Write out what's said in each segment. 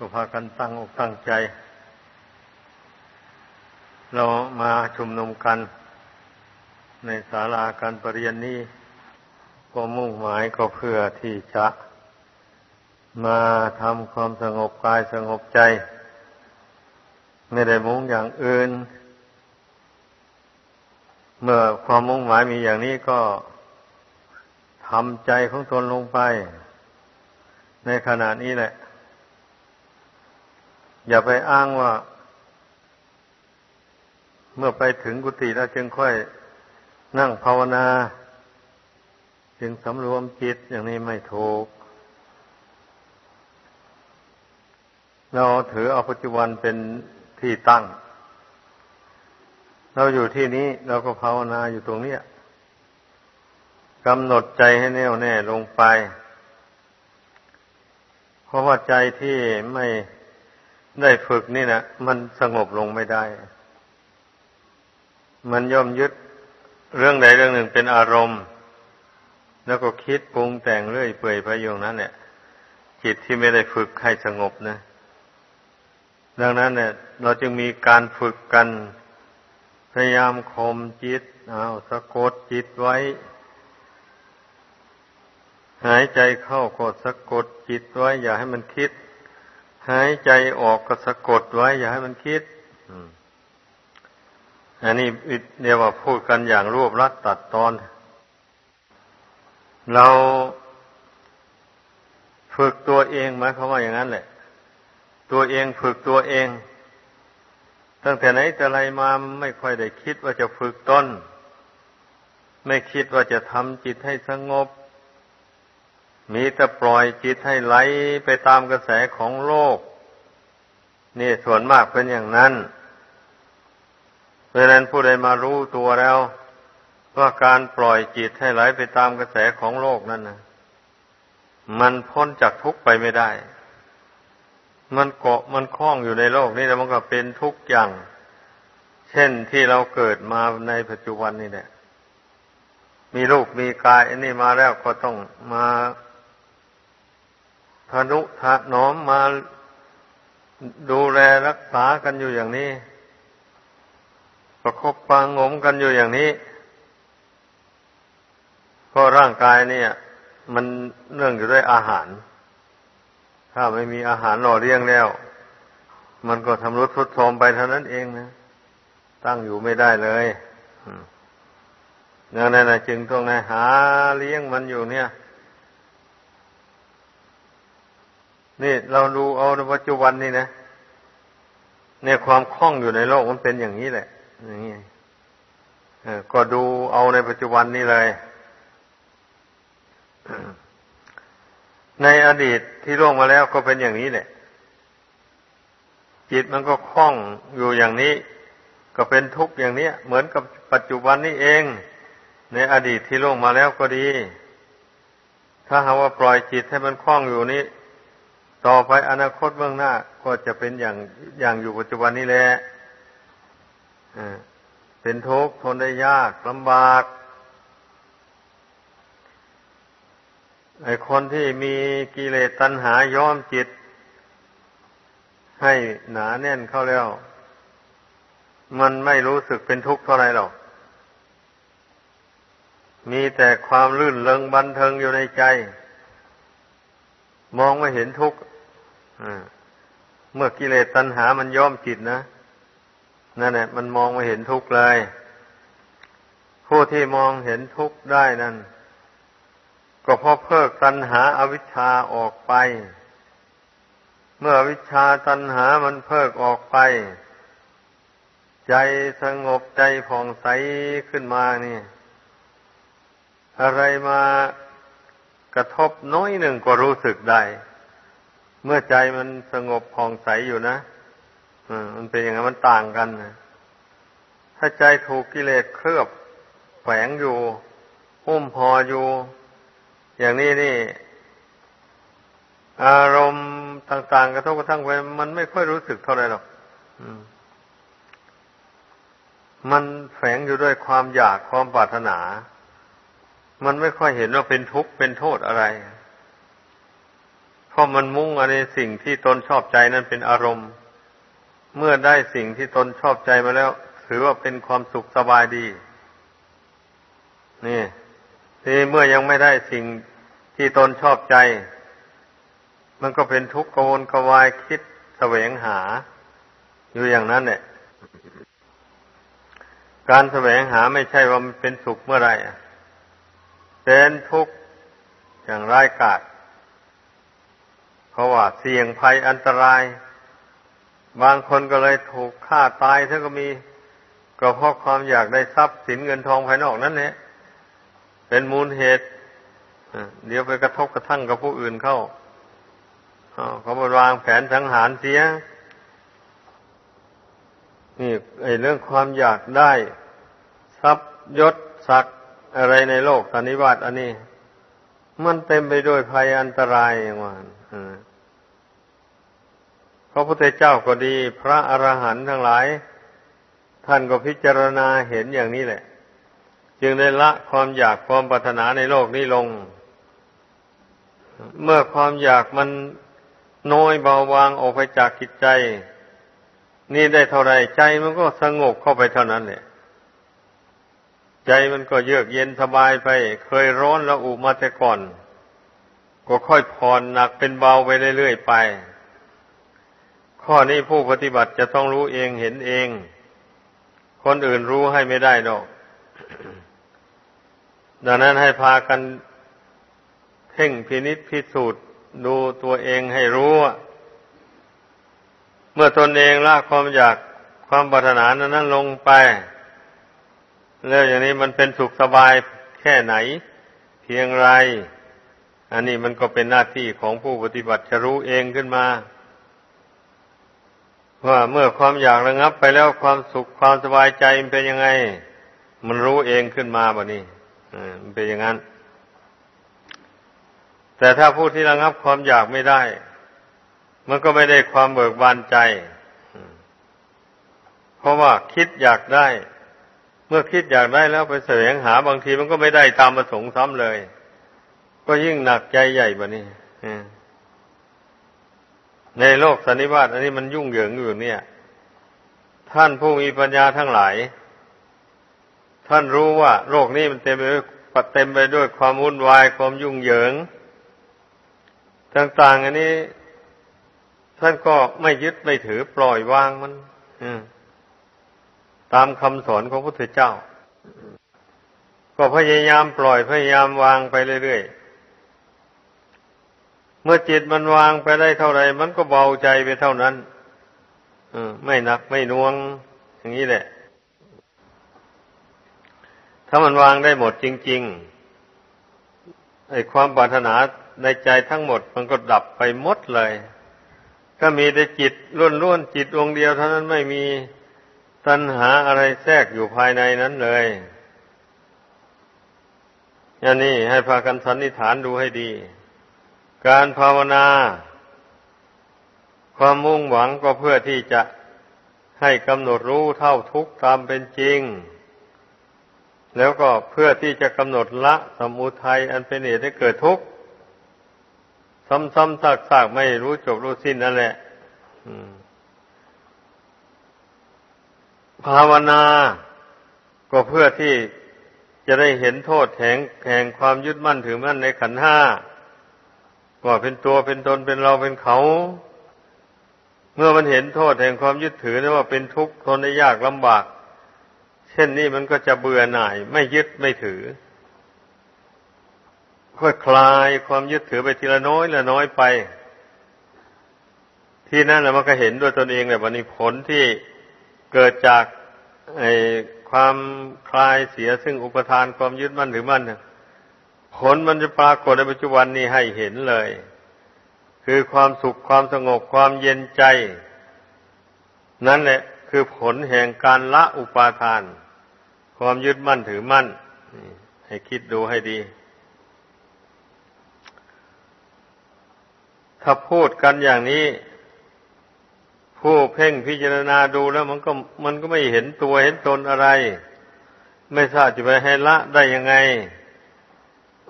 ก็พากันตั้งอกตั้งใจ เรามาชุมนุมกัน ในศาลาการประเรียนนี้ก็มุ่งหมายก็เพื่อที่จะมาทำความสงบกายสงบใจ ไม่ได้มุ่งอย่างอื่น เมื่อความมุ่งหมายมีอย่างนี้ก็ทำใจของตนลงไป ในขณะนี้แหละ อย่าไปอ้างว่า เมื่อไปถึงกุฏิแล้วจึงค่อยนั่งภาวนา จึงสำรวมจิตอย่างนี้ไม่ถูก เราถือเอาปัจจุบันเป็นที่ตั้ง เราอยู่ที่นี้เราก็ภาวนาอยู่ตรงนี้กำหนดใจให้แน่วแน่ลงไป เพราะว่าใจที่ไม่ ได้ฝึกนี่นะมันสงบลงไม่ได้ มันย่อมยึดเรื่องใดเรื่องหนึ่งเป็นอารมณ์ แล้วก็คิดปรุงแต่งเรื่อยเปื่อยไปอย่างนั้นเนี่ยจิตที่ไม่ได้ฝึกให้สงบนะ ดังนั้นเนี่ย เราจึงมีการฝึกกัน พยายามข่มจิตเอาสะกดจิตไว้ หายใจเข้าก็สะกดจิตไว้ อย่าให้มันคิด หายใจออกก็สะกดไว้ อย่าให้มันคิดอันนี้เรียกว่าพูดกันอย่างรวบรัดตัดตอน เราฝึกตัวเองหมายความว่าอย่างนั้นแหละ ตัวเองฝึกตัวเอง ตั้งแต่ไหนแต่ไรมาไม่ค่อยได้คิดว่าจะฝึกต้นไม่คิดว่าจะทำจิตให้สงบ มีแต่ปล่อยจิตให้ไหลไปตามกระแสของโลก นี่ส่วนมากเป็นอย่างนั้น เพราะนั้นผู้ใดมารู้ตัวแล้ว ว่าการปล่อยจิตให้ไหลไปตามกระแสของโลกนั้นนะมันพ้นจากทุกข์ไปไม่ได้ มันเกาะมันคล้องอยู่ในโลกนี่แล้วมันก็เป็นทุกข์อย่าง เช่นที่เราเกิดมาในปัจจุบันนี่แหละมีลูกมีกายอันนี้มาแล้วก็ต้องมา ทนุถนอมมาดูแลรักษากันอยู่อย่างนี้ ประคบปางงมกันอยู่อย่างนี้เพราะร่างกายเนี่ย มันเนื่องอยู่ด้วยอาหาร ถ้าไม่มีอาหารหล่อเลี้ยงแล้ว มันก็ทำรุดทุดโทรมไปเท่านั้นเองนะตั้งอยู่ไม่ได้เลยดังนั้นนะจึงต้องนหาเลี้ยงมันอยู่เนี่ย นี่เราดูเอาในปัจจุบันนี่นะเนี่ยความคล่องอยู่ในโลกมันเป็นอย่างนี้แหละ อย่างนี้ก็ดูเอาในปัจจุบันนี่เลย ในอดีตที่ล่วงมาแล้วก็เป็นอย่างนี้แหละ จิตมันก็คล่องอยู่อย่างนี้ ก็เป็นทุกข์อย่างนี้เหมือนกับปัจจุบันนี้เอง ในอดีตที่ล่วงมาแล้วก็ดี ถ้าหากว่าปล่อยจิตให้มันคล่องอยู่นี้ ต่อไปอนาคตเบื้องหน้าก็จะเป็นอย่างอย่างอยู่ปัจจุบันนี้แหละเป็นทุกข์ทนได้ยากลำบากไอคนที่มีกิเลสตัณหาย้อมจิต ให้หนาแน่นเข้าแล้ว มันไม่รู้สึกเป็นทุกข์เท่าไรหรอก มีแต่ความลื่นเลงบันเทิงอยู่ในใจ มองไม่เห็นทุกข์เมื่อกิเลสตัณหามันย้อมจิตนะนั่นแหละมันมองไม่เห็นทุกข์เลย ผู้ที่มองเห็นทุกข์ได้นั่น ก็เพราะเพิกตัณหาอาวิชชาออกไป เมื่อวิชาตัณหามันเพิกออกไป ใจสงบใจผ่องใสขึ้นมานี่ อะไรมา กระทบน้อยหนึ่งก็รู้สึกได้ เมื่อใจมันสงบผ่องใสอยู่นะมันเป็นอย่างนั้นมันต่างกันนะถ้าใจถูกกิเลสเคลือบแฝงอยู่หุ้มพออยู่ อย่างนี้นี่ อารมณ์ต่างๆกระทบกระทั่งไปมันไม่ค่อยรู้สึกเท่าไหร่หรอกมันแฝงอยู่ด้วยความอยากความปรารถนา มันไม่ค่อยเห็นว่าเป็นทุกข์เป็นโทษอะไร เพราะมันมุ่งอะไรสิ่งที่ตนชอบใจนั้นเป็นอารมณ์ เมื่อได้สิ่งที่ตนชอบใจมาแล้ว ถือว่าเป็นความสุขสบายดี นี่ทีเมื่อยังไม่ได้สิ่งที่ตนชอบใจ มันก็เป็นทุกข์กวนกวายคิดแสวงหา อยู่อย่างนั้นเนี่ยการแสวงหาไม่ใช่ว่ามันเป็นสุขเมื่อไรเป็ นทุกข์อย่างร้ายกาจเพราะว่าเสี่ยงภัยอันตราย บางคนก็เลยถูกฆ่าตายท่านก็มีก็เพราะความอยากได้ทรัพย์สินเงินทองภายนอกนั่นแหละเป็นมูลเหตุเดี๋ยวไปกระทบกระทั่งกับผู้อื่นเข้าเขาบวางแผนสังหารเสียนี่ไอ้เรื่องความอยากได้ ทรัพย์ยศศักดิ์ อะไรในโลกสันนิวาตอันนี้ มันเต็มไปด้วยภัยอันตรายอย่างว่าพระพุทธเจ้าก็ดี พระอรหันต์ทั้งหลาย ท่านก็พิจารณาเห็นอย่างนี้แหละ จึงได้ละความอยากความปรารถนาในโลกนี้ลง เมื่อความอยากมันน้อยเบาบางออกไปจากจิตใจ นี่ได้เท่าไรใจมันก็สงบเข้าไปเท่านั้นเนี่ย ใจมันก็เยือกเย็นสบายไป เคยร้อนแล้วอุมาแต่ก่อน ก็ค่อยผ่อนหนักเป็นเบาไปเรื่อยๆไป ข้อนี้ผู้ปฏิบัติจะต้องรู้เองเห็นเอง คนอื่นรู้ให้ไม่ได้ดอก ดังนั้นให้พากันเพ่งพินิษพิสูจน์ดูตัวเองให้รู้ เมื่อตนเองละความอยากความปรารถนานั้นลงไป แล้วอย่างนี้มันเป็นสุขสบายแค่ไหน เพียงไร อันนี้มันก็เป็นหน้าที่ของผู้ปฏิบัติจะรู้เองขึ้นมา ว่าเมื่อความอยากระงับไปแล้วความสุขความสบายใจมันเป็นยังไง มันรู้เองขึ้นมาแบ่นี้มันเป็นอย่างนั้น แต่ถ้าผู้ที่ระงับความอยากไม่ได้ มันก็ไม่ได้ความเบิกบานใจ เพราะว่าคิดอยากได้ เมื่อคิดอยากได้แล้วไปแสวงหาบางทีมันก็ไม่ได้ตามประสงค์ซ้ำเลย ก็ยิ่งหนักใจใหญ่บะนี่ในโลกสันนิบาตอันนี้มันยุ่งเหยิงอยู่เนี่ย ท่านผู้มีปัญญาทั้งหลาย ท่านรู้ว่า โลกนี้มันเต็มไปด้วยเต็มไปด้วยความวุ่นวายความยุ่งเหยิง ต่าง ๆ อันนี้ ท่านก็ไม่ยึดไม่ถือปล่อยวางมัน อืม ตามคำสอนของพระพุทธเจ้า ก็พยายามปล่อยพยายามวางไปเรื่อยๆ เมื่อจิตมันวางไปได้เท่าไรมันก็เบาใจไปเท่านั้นไม่หนักไม่น่วง อย่างนี้แหละ ถ้ามันวางได้หมดจริง ๆ ไอ้ความปรารถนาในใจทั้งหมดมันก็ดับไปหมดเลย ก็มีแต่จิตล้วนๆจิตดวงเดียวเท่านั้นไม่มี ตัณหาอะไรแทรกอยู่ภายในนั้นเลยอย่างนี้ให้พากันสันนิษฐานดูให้ดี การภาวนา ความมุ่งหวังก็เพื่อที่จะให้กำหนดรู้เท่าทุกตามเป็นจริง แล้วก็เพื่อที่จะกำหนดละสมุทัยอันเป็นเหตุให้เกิดทุกข์ซ้ำๆซากๆไม่รู้จบรู้สิ้นนั่นแหละอืม ภาวนาก็เพื่อที่จะได้เห็นโทษแห่งแห่งความยึดมั่นถือมั่นในขันห้าว่าเป็นตัวเป็นตนเป็นเราเป็นเขา เมื่อมันเห็นโทษแห่งความยึดถือนะว่าเป็นทุกข์ทนได้ยากลำบาก เช่นนี้มันก็จะเบื่อหน่าย ไม่ยึดไม่ถือค่อยคลายความยึดถือไปทีละน้อยละน้อยไป ที่นั่นแหละมันก็เห็นด้วยตนเองแหละวันนี้ผลที่ เกิดจากไอ้ความคลายเสียซึ่งอุปทานความยึดมั่นหรือมั่นผลมันจะปรากฏในปัจจุบันนี้ให้เห็นเลย คือความสุขความสงบความเย็นใจ นั่นแหละคือผลแห่งการละอุปาทาน ความยึดมั่นถือมั่น ให้คิดดูให้ดี ถ้าพูดกันอย่างนี้ ผู้เพ่งพิจารณาดูแล้วมันก็มันก็ไม่เห็นตัวเห็นตนอะไร ไม่ทราบจะไปให้ละได้ยังไง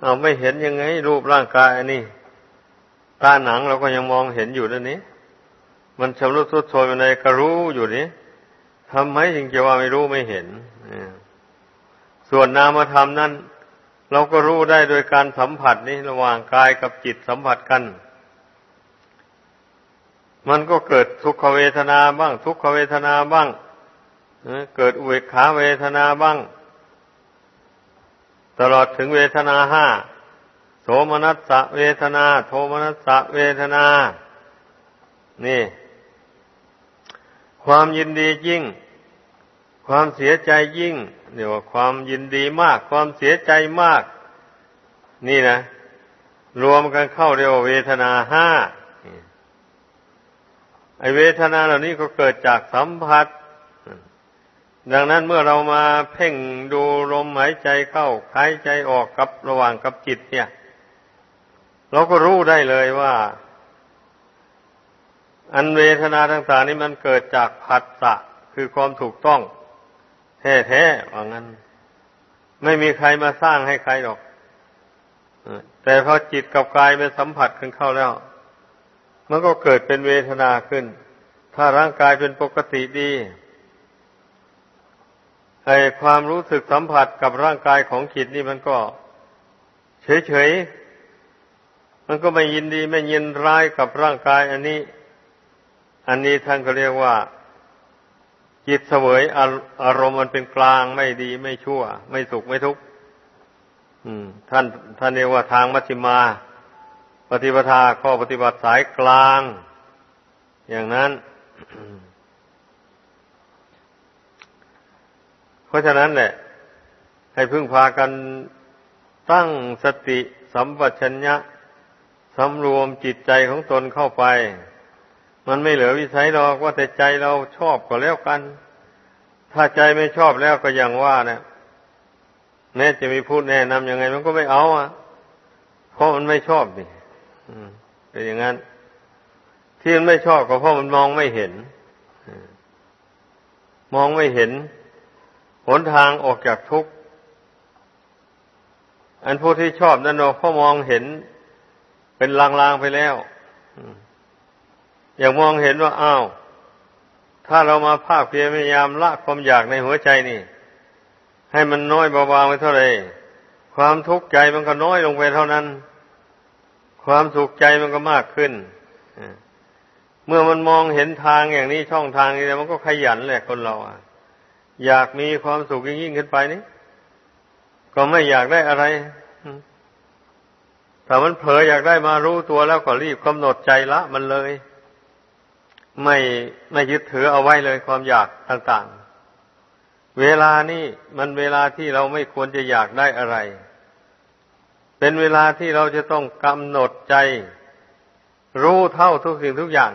เอาไม่เห็นยังไง รูปร่างกายอันนี้ตาหนังเราก็ยังมองเห็นอยู่นั่นนี้ มันชำรุดทรุดโทรมในก็รู้อยู่นี้ทำไมจึงจะว่าไม่รู้ไม่เห็นส่วนนามธรรมนั้น เราก็รู้ได้โดยการสัมผัสนี้ระหว่างกายกับจิตสัมผัสกัน มันก็เกิดทุกขเวทนาบ้าง ทุกขเวทนาบ้างเกิดอุเบกขาเวทนาบ้าง ตลอดถึงเวทนาห้าโสมนัสสะเวทนา โทมนัสสะเวทนา นี่ ความยินดียิ่ง ความเสียใจยิ่งเรียกว่าความยินดีมาก ความเสียใจมาก นี่นะ รวมกันเข้าเรียกว่าเวทนาห้า ไอเวทนาเหล่านี้ก็เกิดจากสัมผัส ดังนั้นเมื่อเรามาเพ่งดูลมหายใจเข้าหายใจออกกับระหว่างกับจิตเนี่ย เราก็รู้ได้เลยว่า อันเวทนาต่างๆนี้มันเกิดจากผัสสะคือความถูกต้อง แท้ๆว่างั้น ไม่มีใครมาสร้างให้ใครหรอกแต่พอจิตกับกายไปสัมผัสกันเข้าแล้ว มันก็เกิดเป็นเวทนาขึ้น ถ้าร่างกายเป็นปกติดีไอความรู้สึกสัมผัสกับร่างกายของจิตนี่มันก็ เฉยๆ มันก็ไม่ยินดีไม่ยินร้ายกับร่างกาย อันนี้ อันนี้ท่านก็เรียกว่า จิตเสวยอารมณ์มันเป็นกลางไม่ดีไม่ชั่ว ไม่สุขไม่ทุกข์ท่านท่านเรียกว่าทางมัชฌิมา ปฏิปทาข้อปฏิบัติสายกลาง อย่างนั้น เพราะฉะนั้นแหละ ให้พึ่งพากันตั้งสติสัมปชัญญะสำรวมจิตใจของตนเข้าไป มันไม่เหลือวิสัยหรอกว่าแต่ใจเราชอบก็แล้วกัน ถ้าใจไม่ชอบแล้วก็อย่างว่าเนะแม้จะมีพูดแนะนำยังไง มันก็ไม่เอาอะ เพราะมันไม่ชอบนี่ เป็นอย่างนั้น ที่มันไม่ชอบก็เพราะมันมองไม่เห็นมองไม่เห็นหนทางออกจากทุกข์อันผู้ที่ชอบนั่นเราพอมองเห็นเป็นลางๆไปแล้วอย่างมองเห็นว่าอ้าว ถ้าเรามาภาคเพียรพยายามละความอยากในหัวใจนี่ ให้มันน้อยเบาๆไปเท่าไหร่ความทุกข์ใจมันก็น้อยลงไปเท่านั้น ความสุขใจมันก็มากขึ้นเมื่อมันมองเห็นทางอย่างนี้ช่องทางนี้แล้วมันก็ขยันแหละคนเราอะ อยากมีความสุขยิ่งขึ้นไปนี่ก็ไม่อยากได้อะไรถ้ามันเผลออยากได้มารู้ตัวแล้วก็รีบกำหนดใจละ มันเลย ไม่ไม่ยึดถือเอาไว้เลยความอยากต่างๆ เวลานี้มันเวลาที่เราไม่ควรจะอยากได้อะไร เป็นเวลาที่เราจะต้องกำหนดใจ รู้เท่าทุกสิ่งทุกอย่าง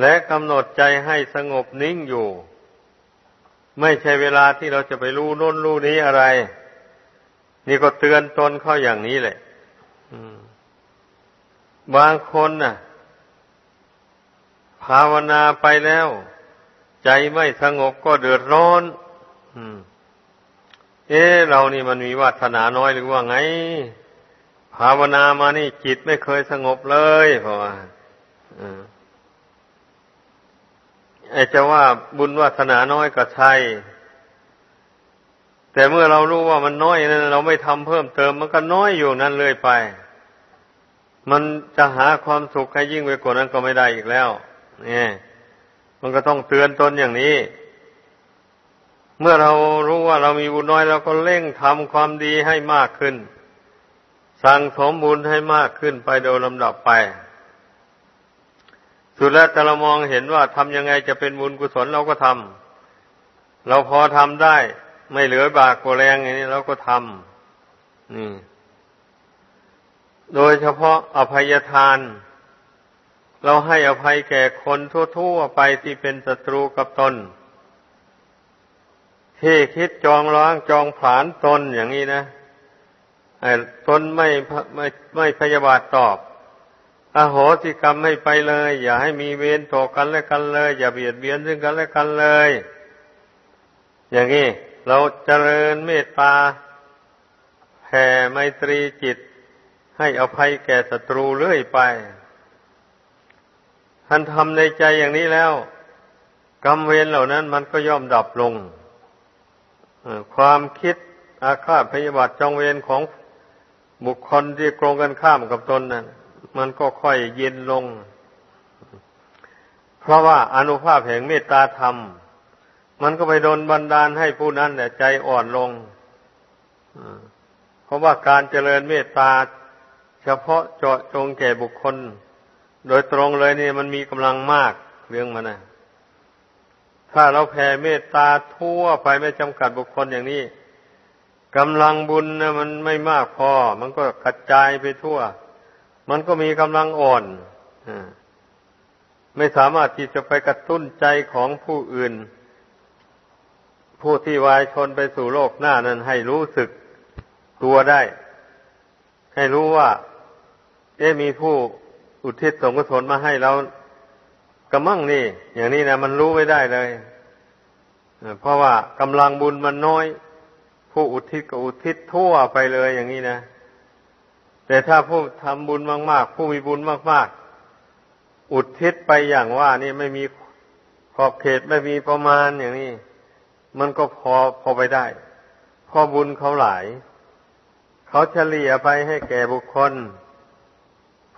และกำหนดใจให้สงบนิ่งอยู่ ไม่ใช่เวลาที่เราจะไปรู้โน้นรู้นี้อะไร นี่ก็เตือนตนเข้าอย่างนี้แหละบางคนน่ะ ภาวนาไปแล้ว ใจไม่สงบก็เดือดร้อน เอ๊เรานี่มันมีวาสนาน้อยหรือว่าไง ภาวนามานี่จิตไม่เคยสงบเลยเพราะว่าไอ้จะว่าบุญวาสนาน้อยก็ใช่ แต่เมื่อเรารู้ว่ามันน้อยนั้นเราไม่ทำเพิ่มเติม มันก็น้อยอยู่นั่นเลยไป มันจะหาความสุขให้ยิ่งไปกว่านั้นก็ไม่ได้อีกแล้ว เนี่ย มันก็ต้องเตือนตนอย่างนี้ เมื่อเรารู้ว่าเรามีบุญน้อยเราก็เร่งทำความดีให้มากขึ้น สั่งสมบุญให้มากขึ้นไปโดยลำดับไป สุดแล้วแต่เรามองเห็นว่าทำยังไงจะเป็นบุญกุศลเราก็ทำเราพอทำได้ ไม่เหลือบากกว่าแรงอย่างนี้เราก็ทำนี่ โดยเฉพาะอภัยทาน เราให้อภัยแก่คนทั่วๆไปที่เป็นศัตรูกับตน ที่คิดจองร้างจองผานตนอย่างนี้นะตนไม่ไม่ไม่พยาบาทตอบอโหสิกรรมไม่ไปเลย อย่าให้มีเวรต่อกันและกันเลย อย่าเบียดเบียนซึ่งกันและกันเลย อย่างนี้เราเจริญเมตตาแผ่ไมตรีจิต ให้อภัยแก่ศัตรูเรื่อยไปท่านทำในใจอย่างนี้แล้ว กรรมเวรเหล่านั้นมันก็ย่อมดับลง ความคิดอาฆาตพยาบาทจองเวรของบุคคลที่โกงกันข้ามกับตนนั้นมันก็ค่อยเย็นลง เพราะว่าอนุภาพแห่งเมตตาธรรม มันก็ไปโดนบันดาลให้ผู้นั้นเนี่ยใจอ่อนลงเพราะว่าการเจริญเมตตา เฉพาะเจาะจงแก่บุคคล โดยตรงเลยนี่มันมีกำลังมากเรื่องมันนะ ถ้าเราแผ่เมตตาทั่วไปไม่จำกัดบุคคลอย่างนี้กำลังบุญนะมันไม่มากพอ มันก็กระจายไปทั่ว มันก็มีกำลังอ่อนไม่สามารถที่จะไปกระตุ้นใจของผู้อื่น ผู้ที่วายชนไปสู่โลกหน้านั้นให้รู้สึกตัวได้ ให้รู้ว่า เอ๊มีผู้อุทิศสงกุศลมาให้เรา กระมั่งนี่ อย่างนี้นะมันรู้ไม่ได้เลยเพราะว่ากำลังบุญมันน้อย ผู้อุทิศก็อุทิศทั่วไปเลยอย่างนี้นะ แต่ถ้าผู้ทำบุญมาก ๆ ผู้มีบุญมาก ๆ อุทิศไปอย่างว่า นี่ไม่มีขอบเขตไม่มีประมาณอย่างนี้ มันก็พอพอไปได้พอบุญเขาหลาย เขาเฉลี่ยไปให้แก่บุคคล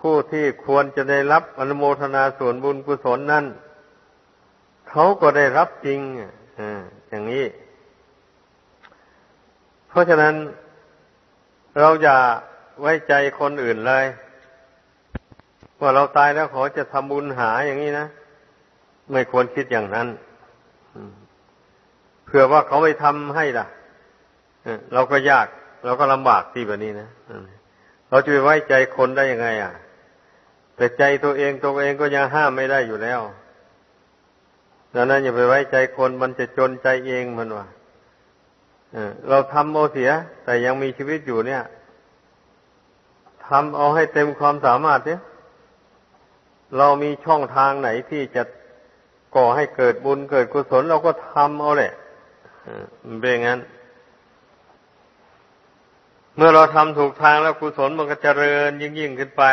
ผู้ที่ควรจะได้รับอนุโมทนาส่วนบุญกุศลนั้นเขาก็ได้รับจริงอย่างนี้ เพราะฉะนั้นเราอย่าไว้ใจคนอื่นเลย ว่าเราตายแล้วขอจะทำบุญหาอย่างนี้นะไม่ควรคิดอย่างนั้นเผื่อว่าเขาไม่ทำให้ล่ะเราก็ยาก เราก็ลำบากที่แบบนี้นะเราจะไปไว้ใจคนได้ยังไง อะ แต่ใจตัวเองตัวเองก็ยังห้ามไม่ได้อยู่แล้วดังนั้นอย่าไปไว้ใจคนมันจะจนใจเองมันว่าเราทำเอาเสีย แต่ยังมีชีวิตอยู่เนี่ยทำเอาให้เต็มความสามารถเนี่ยเรามีช่องทางไหนที่จะก่อให้เกิดบุญเกิดกุศลเราก็ทำเอาแหละเป็นงั้น เมื่อเราทำถูกทางแล้วกุศลมันก็เจริญยิ่งยิ่งขึ้นไป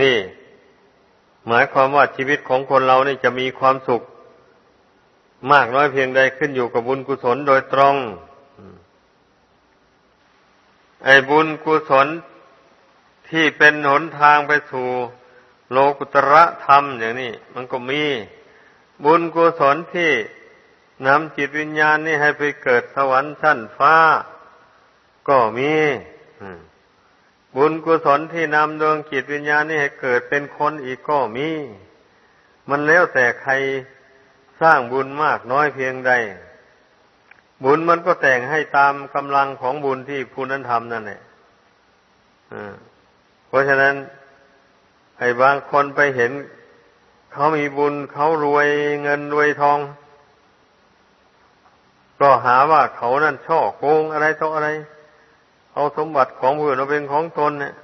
นี่ หมายความว่าชีวิตของคนเรานี่จะมีความสุข มากน้อยเพียงใดขึ้นอยู่กับบุญกุศลโดยตรง ไอ้บุญกุศลที่เป็นหนทางไปสู่โลกุตระธรรมอย่างนี้มันก็มีบุญกุศลที่นำจิตวิญญาณนี่ให้ไปเกิดสวรรค์ชั้นฟ้า ก็มี บุญกุศลที่นำดวงจิตวิญญาณนี่ให้เกิดเป็นคนอีกก็มี มันแล้วแต่ใครสร้างบุญมากน้อยเพียงใด บุญมันก็แต่งให้ตามกำลังของบุญที่ผู้นั้นทำนั่นแหละเพราะฉะนั้นไอ้บางคนไปเห็น เขามีบุญเขารวยเงินรวยทอง ก็หาว่าเขานั่นช่อโกงอะไรต่ออะไร เอาสมบัติของผู้อื่นมาเป็นของตนเนี่ย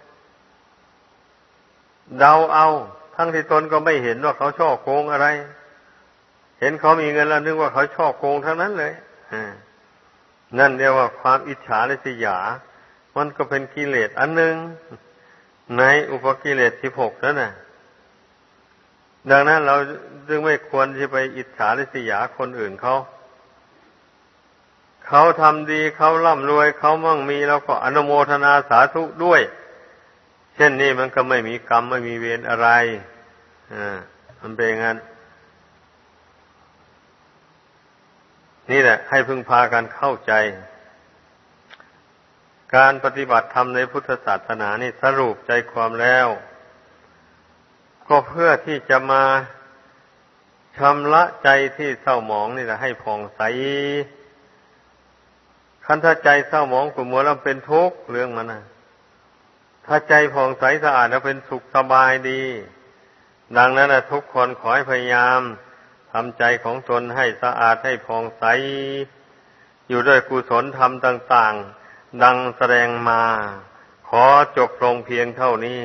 เดาเอา ทั้งที่ตนก็ไม่เห็นว่าเขาช่อโกงอะไร เห็นเขามีเงินแล้วนึกว่าเขาช่อโกงทั้งนั้นเลยนั่นเรียกว่าความอิจฉาและสิยา มันก็เป็นกิเลสอันหนึ่งในอุปกิเลสสิบหกนั่นน่ะ ดังนั้นเราจึงไม่ควรที่ไปอิจฉาและสิยาคนอื่นเขา เขาทำดีเขาร่ำรวยเขามั่งมีแล้วก็อนุโมทนาสาธุด้วย เช่นนี้มันก็ไม่มีกรรมไม่มีเวรอะไรอ่ามันเป็นงั้น นี่แหละ ให้พึงพากันเข้าใจ การปฏิบัติธรรมในพุทธศาสนานี่สรุปใจความแล้ว ก็เพื่อที่จะมาชำระใจที่เศร้าหมองนี่แหละให้ผ่องใส คันถ้าใจเศร้าหมองขุ่นมัวแล้วเป็นทุกข์เรื่องมันนะถ้าใจผ่องใสสะอาดแล้วเป็นสุขสบายดี ดังนั้นนะทุกคนขอให้พยายามทำใจของตนให้สะอาดให้ผ่องใส อยู่ด้วยกุศลธรรมต่าง ๆ ดังแสดงมา ขอจบลงเพียงเท่านี้